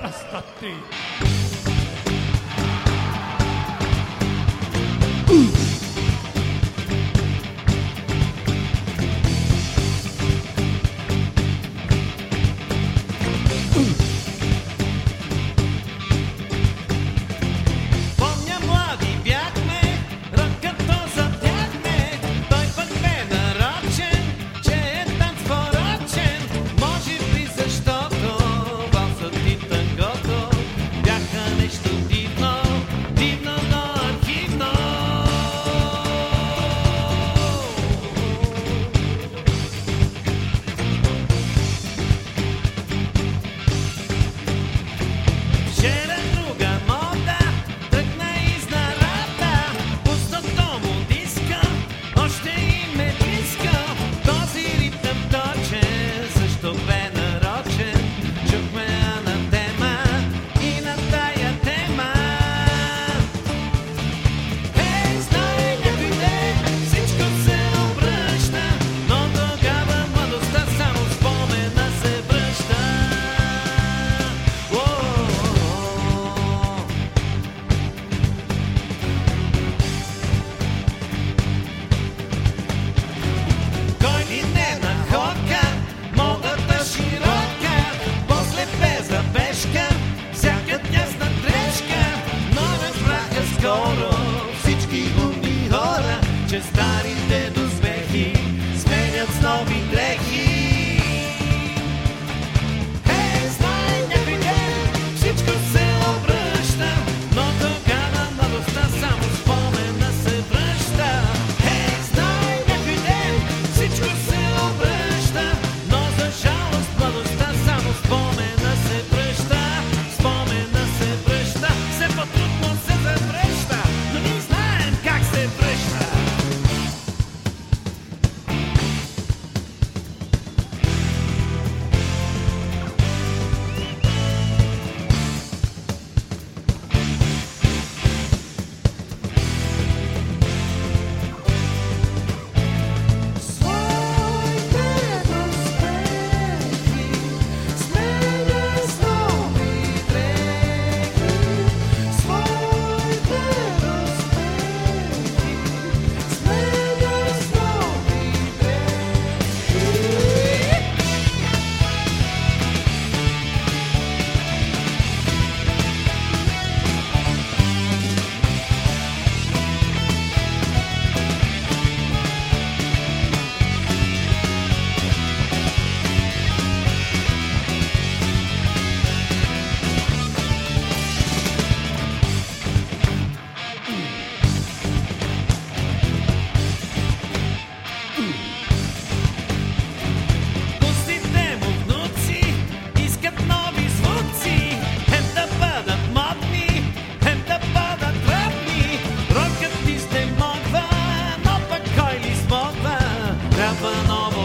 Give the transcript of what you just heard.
hasta ti. heaven of